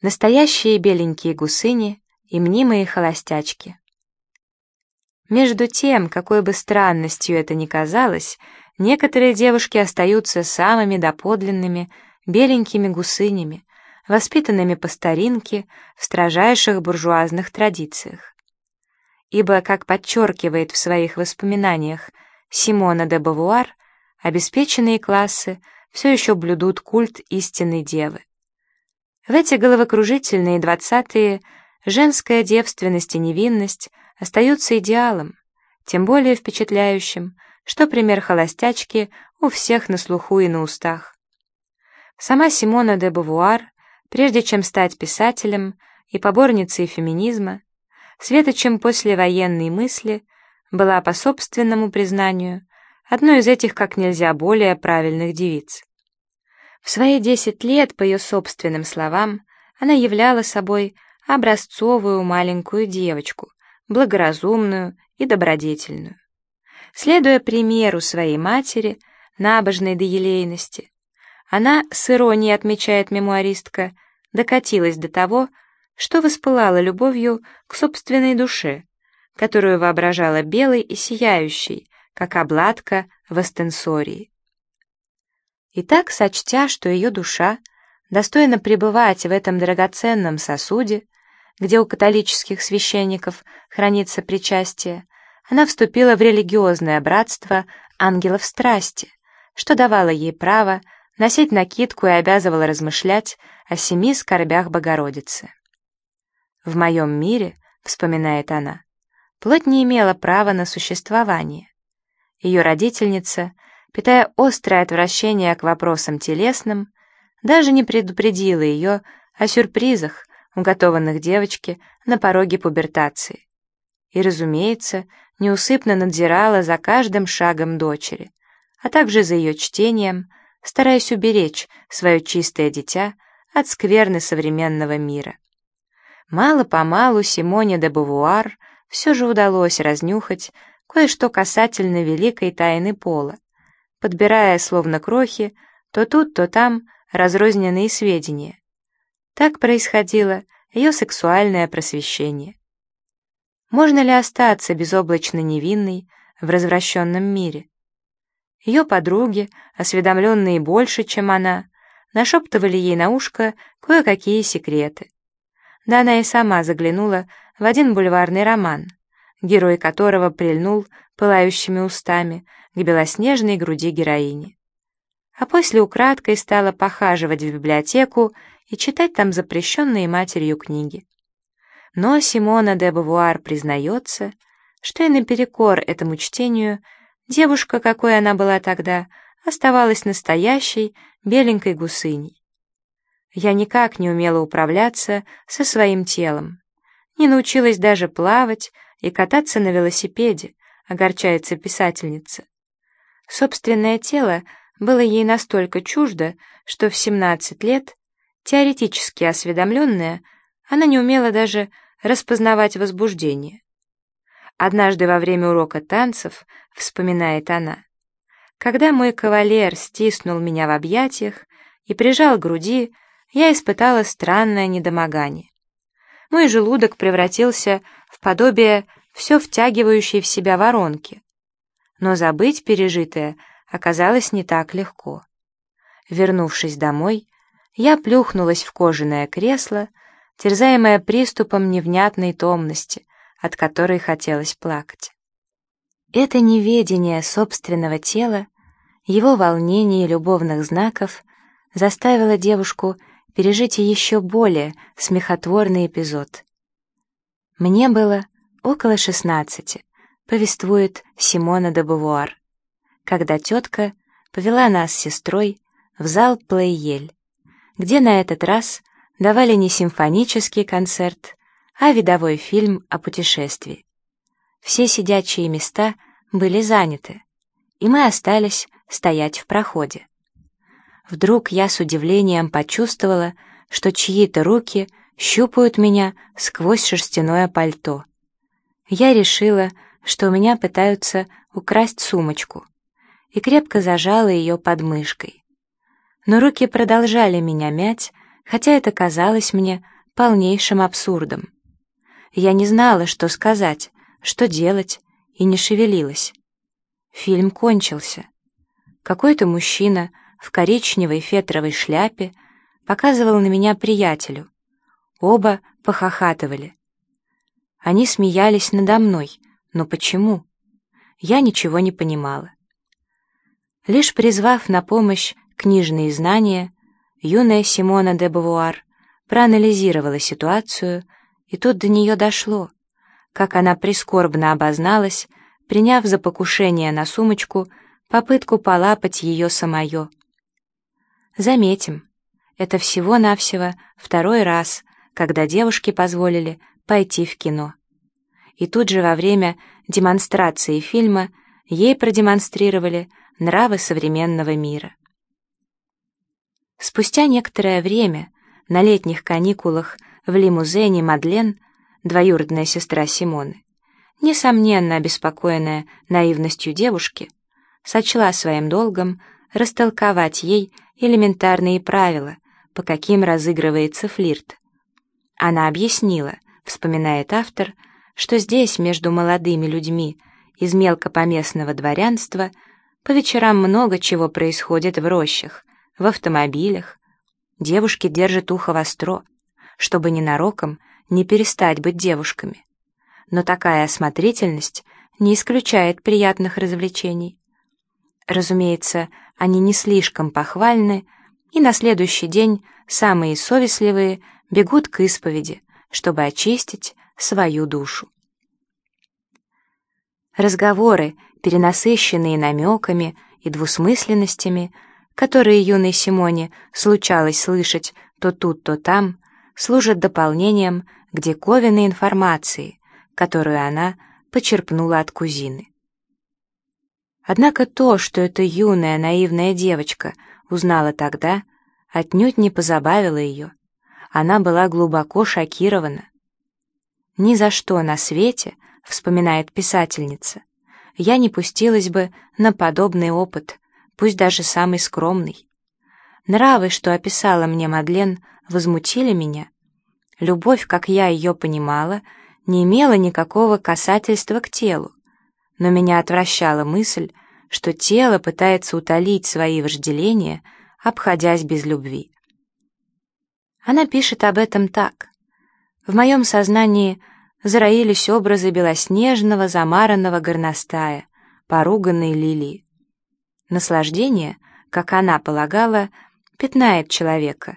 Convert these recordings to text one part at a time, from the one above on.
Настоящие беленькие гусыни и мнимые холостячки. Между тем, какой бы странностью это ни казалось, некоторые девушки остаются самыми доподлинными беленькими гусынями, воспитанными по старинке в строжайших буржуазных традициях. Ибо, как подчеркивает в своих воспоминаниях Симона де Бавуар, обеспеченные классы все еще блюдут культ истинной девы. В эти головокружительные двадцатые женская девственность и невинность остаются идеалом, тем более впечатляющим, что пример холостячки у всех на слуху и на устах. Сама Симона де Бавуар, прежде чем стать писателем и поборницей феминизма, светочем послевоенной мысли, была, по собственному признанию, одной из этих как нельзя более правильных девиц. В свои десять лет, по ее собственным словам, она являла собой образцовую маленькую девочку, благоразумную и добродетельную. Следуя примеру своей матери, набожной до елейности, она, с иронией отмечает мемуаристка, докатилась до того, что воспылала любовью к собственной душе, которую воображала белой и сияющей, как обладка в астенсории. И так, сочтя, что ее душа достойна пребывать в этом драгоценном сосуде, где у католических священников хранится причастие, она вступила в религиозное братство ангелов страсти, что давало ей право носить накидку и обязывало размышлять о семи скорбях Богородицы. «В моем мире», — вспоминает она, — плоть не имела права на существование. Ее родительница — питая острое отвращение к вопросам телесным, даже не предупредила ее о сюрпризах, уготованных девочке на пороге пубертации. И, разумеется, неусыпно надзирала за каждым шагом дочери, а также за ее чтением, стараясь уберечь свое чистое дитя от скверны современного мира. Мало-помалу Симоне де Бавуар все же удалось разнюхать кое-что касательно великой тайны пола, подбирая, словно крохи, то тут, то там разрозненные сведения. Так происходило ее сексуальное просвещение. Можно ли остаться безоблачно невинной в развращенном мире? Ее подруги, осведомленные больше, чем она, нашептывали ей на ушко кое-какие секреты. Да она и сама заглянула в один бульварный роман, герой которого прильнул пылающими устами к белоснежной груди героини. А после украдкой стала похаживать в библиотеку и читать там запрещенные матерью книги. Но Симона де Бавуар признается, что и наперекор этому чтению девушка, какой она была тогда, оставалась настоящей беленькой гусыней. Я никак не умела управляться со своим телом, не научилась даже плавать и кататься на велосипеде, огорчается писательница. Собственное тело было ей настолько чуждо, что в 17 лет, теоретически осведомленная, она не умела даже распознавать возбуждение. Однажды во время урока танцев, вспоминает она, когда мой кавалер стиснул меня в объятиях и прижал к груди, я испытала странное недомогание. Мой желудок превратился в подобие все втягивающей в себя воронки но забыть пережитое оказалось не так легко. Вернувшись домой, я плюхнулась в кожаное кресло, терзаемая приступом невнятной томности, от которой хотелось плакать. Это неведение собственного тела, его волнение и любовных знаков заставило девушку пережить еще более смехотворный эпизод. Мне было около шестнадцати повествует Симона де Бавуар, когда тетка повела нас с сестрой в зал Плейель, где на этот раз давали не симфонический концерт, а видовой фильм о путешествии. Все сидячие места были заняты, и мы остались стоять в проходе. Вдруг я с удивлением почувствовала, что чьи-то руки щупают меня сквозь шерстяное пальто. Я решила, что у меня пытаются украсть сумочку, и крепко зажала ее под мышкой. Но руки продолжали меня мять, хотя это казалось мне полнейшим абсурдом. Я не знала, что сказать, что делать, и не шевелилась. Фильм кончился. Какой-то мужчина в коричневой фетровой шляпе показывал на меня приятелю. Оба похохатывали. Они смеялись надо мной, но почему? Я ничего не понимала. Лишь призвав на помощь книжные знания, юная Симона де Бавуар проанализировала ситуацию, и тут до нее дошло, как она прискорбно обозналась, приняв за покушение на сумочку попытку полапать ее самое. Заметим, это всего-навсего второй раз, когда девушке позволили пойти в кино. И тут же во время демонстрации фильма ей продемонстрировали нравы современного мира. Спустя некоторое время, на летних каникулах в лимузене Мадлен, двоюродная сестра Симоны, несомненно обеспокоенная наивностью девушки, сочла своим долгом растолковать ей элементарные правила, по каким разыгрывается флирт. Она объяснила, вспоминает автор, что здесь между молодыми людьми из мелкопоместного дворянства по вечерам много чего происходит в рощах, в автомобилях. Девушки держат ухо востро, чтобы ненароком не перестать быть девушками. Но такая осмотрительность не исключает приятных развлечений. Разумеется, они не слишком похвальны, и на следующий день самые совестливые бегут к исповеди, чтобы очистить свою душу. Разговоры, перенасыщенные намеками и двусмысленностями, которые юной Симоне случалось слышать то тут, то там, служат дополнением к диковинной информации, которую она почерпнула от кузины. Однако то, что эта юная наивная девочка узнала тогда, отнюдь не позабавило ее. Она была глубоко шокирована. «Ни за что на свете», — вспоминает писательница, «я не пустилась бы на подобный опыт, пусть даже самый скромный. Нравы, что описала мне Мадлен, возмутили меня. Любовь, как я ее понимала, не имела никакого касательства к телу, но меня отвращала мысль, что тело пытается утолить свои вожделения, обходясь без любви. Она пишет об этом так. В моем сознании зароились образы белоснежного замаранного горностая, поруганной лилии. Наслаждение, как она полагала, пятнает человека,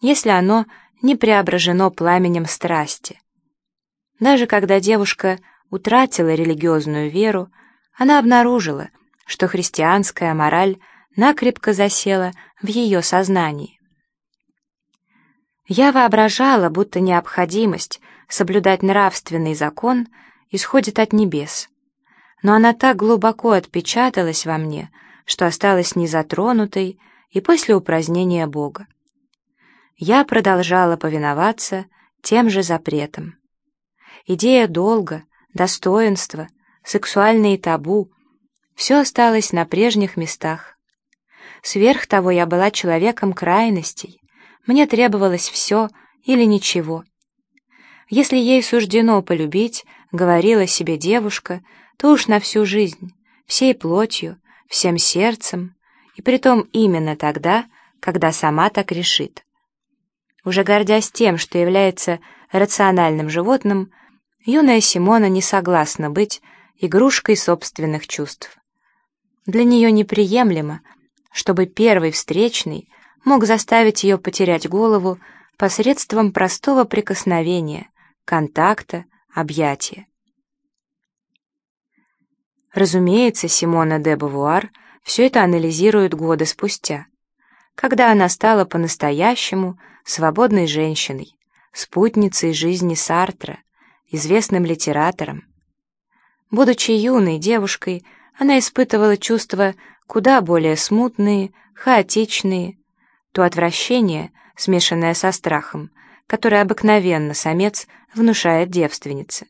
если оно не преображено пламенем страсти. Даже когда девушка утратила религиозную веру, она обнаружила, что христианская мораль накрепко засела в ее сознании. Я воображала, будто необходимость соблюдать нравственный закон исходит от небес. Но она так глубоко отпечаталась во мне, что осталась незатронутой и после упразднения Бога. Я продолжала повиноваться тем же запретам. Идея долга, достоинства, сексуальные табу — все осталось на прежних местах. Сверх того я была человеком крайностей, мне требовалось все или ничего. Если ей суждено полюбить, говорила себе девушка, то уж на всю жизнь, всей плотью, всем сердцем, и притом именно тогда, когда сама так решит. Уже гордясь тем, что является рациональным животным, юная Симона не согласна быть игрушкой собственных чувств. Для нее неприемлемо, чтобы первый встречный мог заставить ее потерять голову посредством простого прикосновения, контакта, объятия. Разумеется, Симона де Бавуар все это анализирует годы спустя, когда она стала по-настоящему свободной женщиной, спутницей жизни Сартра, известным литератором. Будучи юной девушкой, она испытывала чувства куда более смутные, хаотичные, то отвращение, смешанное со страхом, которое обыкновенно самец внушает девственнице.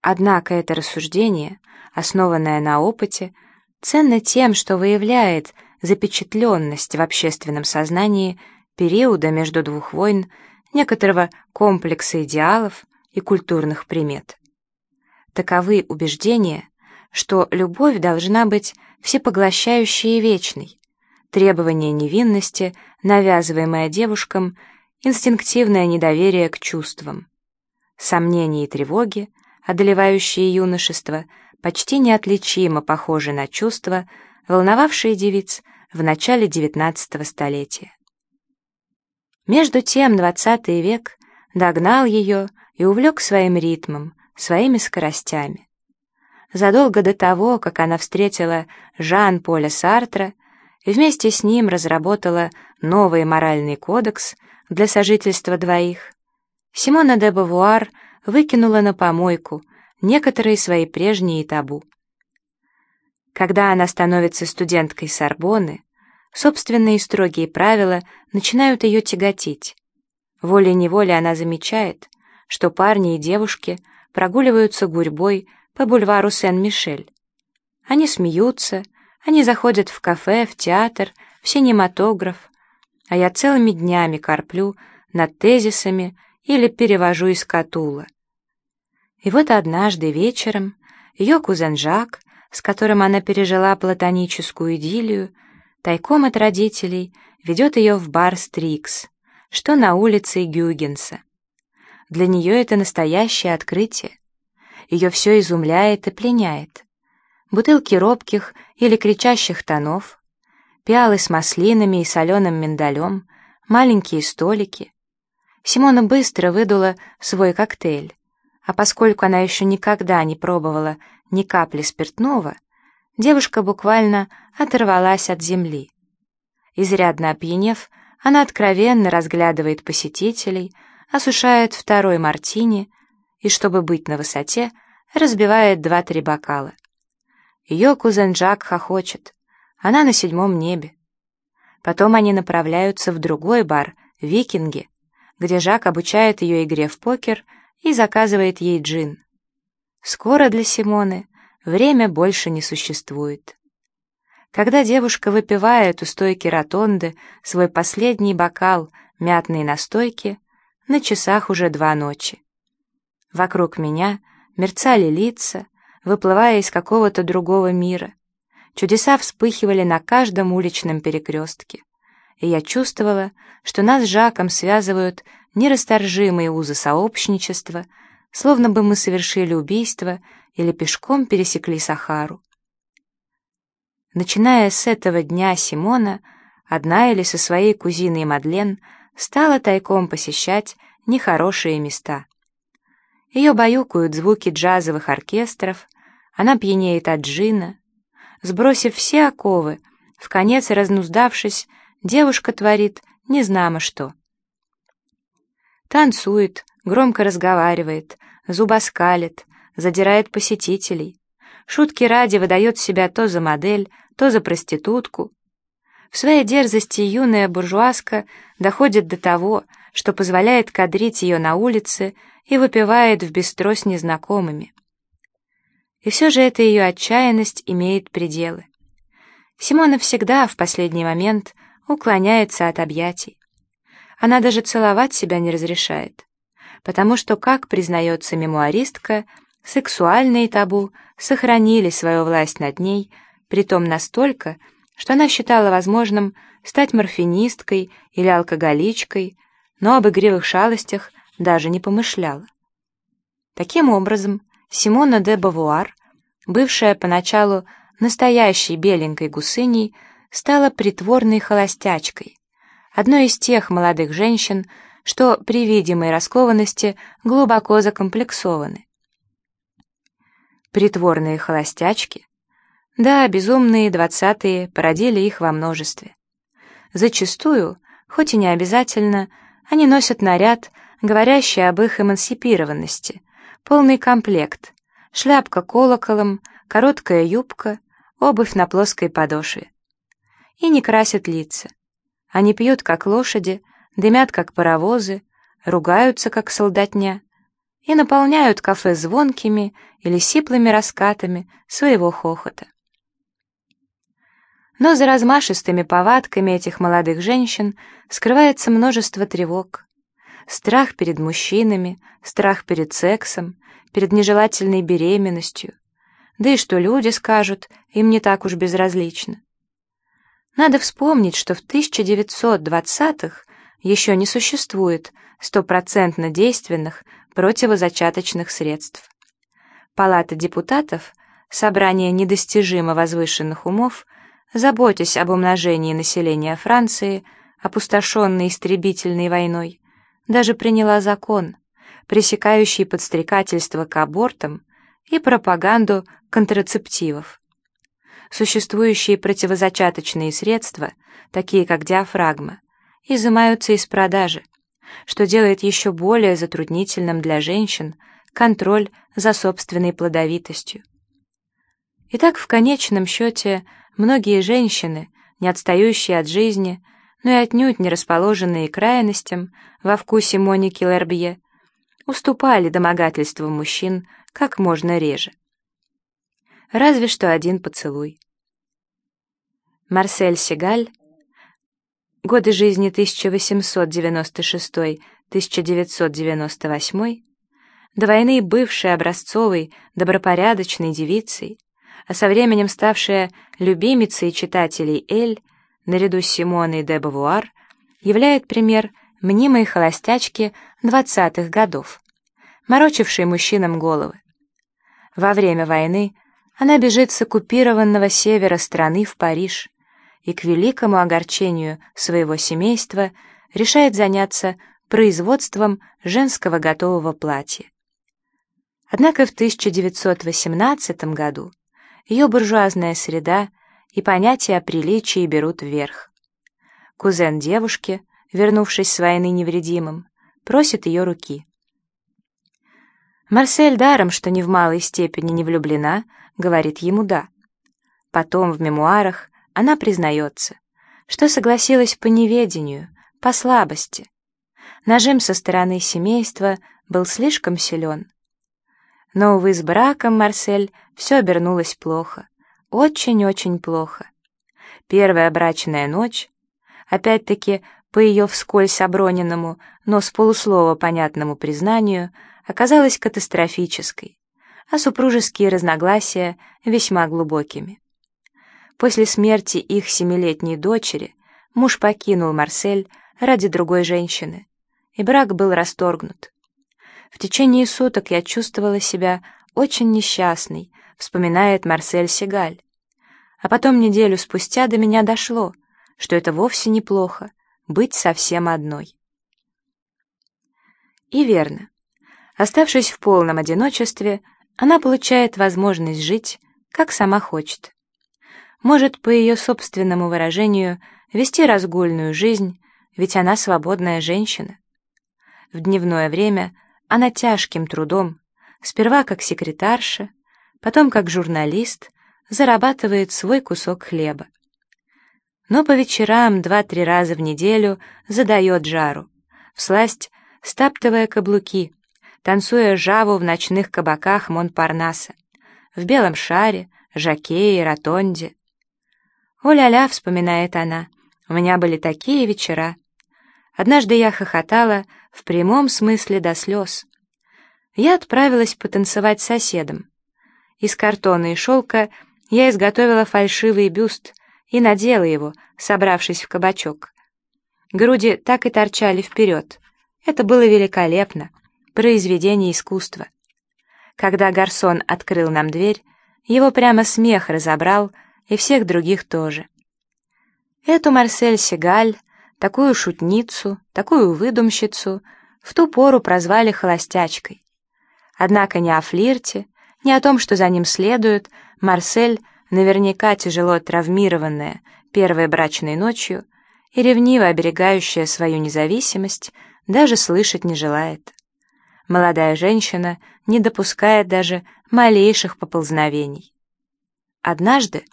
Однако это рассуждение, основанное на опыте, ценно тем, что выявляет запечатленность в общественном сознании периода между двух войн, некоторого комплекса идеалов и культурных примет. Таковы убеждения, что любовь должна быть всепоглощающей и вечной, требование невинности, навязываемое девушкам, инстинктивное недоверие к чувствам, сомнения и тревоги, одолевающие юношество, почти неотличимо похожи на чувства, волновавшие девиц в начале XIX столетия. Между тем XX век догнал ее и увлек своим ритмом, своими скоростями. Задолго до того, как она встретила Жан-Поля Сартра вместе с ним разработала новый моральный кодекс для сожительства двоих, Симона де Бавуар выкинула на помойку некоторые свои прежние табу. Когда она становится студенткой Сорбонны, собственные строгие правила начинают ее тяготить. Волей-неволей она замечает, что парни и девушки прогуливаются гурьбой по бульвару Сен-Мишель. Они смеются, они заходят в кафе, в театр, в синематограф, а я целыми днями корплю над тезисами или перевожу из Катула. И вот однажды вечером ее кузен Жак, с которым она пережила платоническую идиллию, тайком от родителей ведет ее в бар «Стрикс», что на улице Гюгенса. Для нее это настоящее открытие. Ее все изумляет и пленяет. Бутылки робких или кричащих тонов, пиалы с маслинами и соленым миндалем, маленькие столики. Симона быстро выдула свой коктейль, а поскольку она еще никогда не пробовала ни капли спиртного, девушка буквально оторвалась от земли. Изрядно опьянев, она откровенно разглядывает посетителей, осушает второй мартини и, чтобы быть на высоте, разбивает два-три бокала. Ее кузен Джак хохочет. Она на седьмом небе. Потом они направляются в другой бар, «Викинги», где Жак обучает ее игре в покер и заказывает ей джин. Скоро для Симоны время больше не существует. Когда девушка выпивает у стойки ротонды свой последний бокал мятной настойки, на часах уже два ночи. Вокруг меня мерцали лица, выплывая из какого-то другого мира. Чудеса вспыхивали на каждом уличном перекрестке. И я чувствовала, что нас с Жаком связывают нерасторжимые узы сообщничества, словно бы мы совершили убийство или пешком пересекли Сахару. Начиная с этого дня Симона, одна или со своей кузиной Мадлен, стала тайком посещать нехорошие места. Ее баюкают звуки джазовых оркестров, она пьянеет от джина. Сбросив все оковы, в конец разнуздавшись, девушка творит незнамо что. Танцует, громко разговаривает, зубоскалит, задирает посетителей. Шутки ради выдает себя то за модель, то за проститутку, в своей дерзости юная буржуазка доходит до того, что позволяет кадрить ее на улице и выпивает в бистро с незнакомыми. И все же эта ее отчаянность имеет пределы. Симона всегда в последний момент уклоняется от объятий. Она даже целовать себя не разрешает, потому что, как признается мемуаристка, сексуальные табу сохранили свою власть над ней, притом настолько, что она считала возможным стать морфинисткой или алкоголичкой, но об игривых шалостях даже не помышляла. Таким образом, Симона де Бавуар, бывшая поначалу настоящей беленькой гусыней, стала притворной холостячкой, одной из тех молодых женщин, что при видимой раскованности глубоко закомплексованы. Притворные холостячки да, безумные двадцатые породили их во множестве. Зачастую, хоть и не обязательно, они носят наряд, говорящий об их эмансипированности, полный комплект, шляпка колоколом, короткая юбка, обувь на плоской подошве. И не красят лица. Они пьют, как лошади, дымят, как паровозы, ругаются, как солдатня, и наполняют кафе звонкими или сиплыми раскатами своего хохота. Но за размашистыми повадками этих молодых женщин скрывается множество тревог. Страх перед мужчинами, страх перед сексом, перед нежелательной беременностью. Да и что люди скажут, им не так уж безразлично. Надо вспомнить, что в 1920-х еще не существует стопроцентно действенных противозачаточных средств. Палата депутатов, собрание недостижимо возвышенных умов, заботясь об умножении населения Франции, опустошенной истребительной войной, даже приняла закон, пресекающий подстрекательство к абортам и пропаганду контрацептивов. Существующие противозачаточные средства, такие как диафрагма, изымаются из продажи, что делает еще более затруднительным для женщин контроль за собственной плодовитостью. Итак, в конечном счете, многие женщины, не отстающие от жизни, но и отнюдь не расположенные к крайностям во вкусе Моники Лербье, уступали домогательствам мужчин как можно реже. Разве что один поцелуй. Марсель Сигаль годы жизни 1896-1998, до войны бывшей образцовой, добропорядочной девицей, а со временем ставшая любимицей читателей Эль, наряду с Симоной де Бавуар, являет пример мнимой холостячки двадцатых годов, морочившей мужчинам головы. Во время войны она бежит с оккупированного севера страны в Париж, и к великому огорчению своего семейства решает заняться производством женского готового платья. Однако в 1918 году ее буржуазная среда и понятия о приличии берут вверх. Кузен девушки, вернувшись с войны невредимым, просит ее руки. Марсель даром, что ни в малой степени не влюблена, говорит ему «да». Потом в мемуарах она признается, что согласилась по неведению, по слабости. Нажим со стороны семейства был слишком силен. Но, увы, с браком Марсель все обернулось плохо. Очень-очень плохо. Первая брачная ночь, опять-таки, по ее вскользь оброненному, но с полуслова понятному признанию, оказалась катастрофической, а супружеские разногласия весьма глубокими. После смерти их семилетней дочери муж покинул Марсель ради другой женщины, и брак был расторгнут. В течение суток я чувствовала себя очень несчастной, вспоминает Марсель Сигаль. А потом неделю спустя до меня дошло, что это вовсе неплохо — быть совсем одной. И верно. Оставшись в полном одиночестве, она получает возможность жить, как сама хочет может, по ее собственному выражению, вести разгульную жизнь, ведь она свободная женщина. В дневное время она тяжким трудом, сперва как секретарша, потом как журналист, зарабатывает свой кусок хлеба. Но по вечерам два-три раза в неделю задает жару, всласть стаптывая каблуки, танцуя жаву в ночных кабаках Монпарнаса, в белом шаре, жакее и ротонде, «О-ля-ля», — вспоминает она, — «у меня были такие вечера. Однажды я хохотала в прямом смысле до слез. Я отправилась потанцевать с соседом. Из картона и шелка я изготовила фальшивый бюст и надела его, собравшись в кабачок. Груди так и торчали вперед. Это было великолепно, произведение искусства. Когда гарсон открыл нам дверь, его прямо смех разобрал — и всех других тоже. Эту Марсель Сигаль, такую шутницу, такую выдумщицу, в ту пору прозвали холостячкой. Однако ни о флирте, ни о том, что за ним следует, Марсель, наверняка тяжело травмированная первой брачной ночью и ревниво оберегающая свою независимость, даже слышать не желает. Молодая женщина не допускает даже малейших поползновений. Однажды,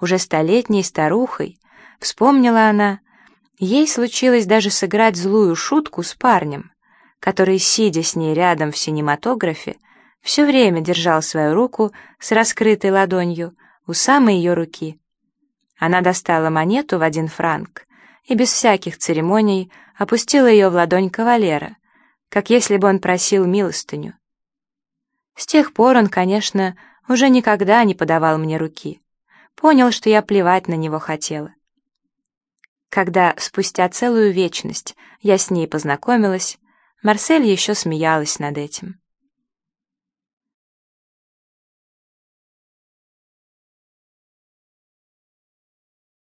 уже столетней старухой, вспомнила она, ей случилось даже сыграть злую шутку с парнем, который, сидя с ней рядом в синематографе, все время держал свою руку с раскрытой ладонью у самой ее руки. Она достала монету в один франк и без всяких церемоний опустила ее в ладонь кавалера, как если бы он просил милостыню. С тех пор он, конечно, уже никогда не подавал мне руки. Понял, что я плевать на него хотела. Когда спустя целую вечность я с ней познакомилась, Марсель еще смеялась над этим.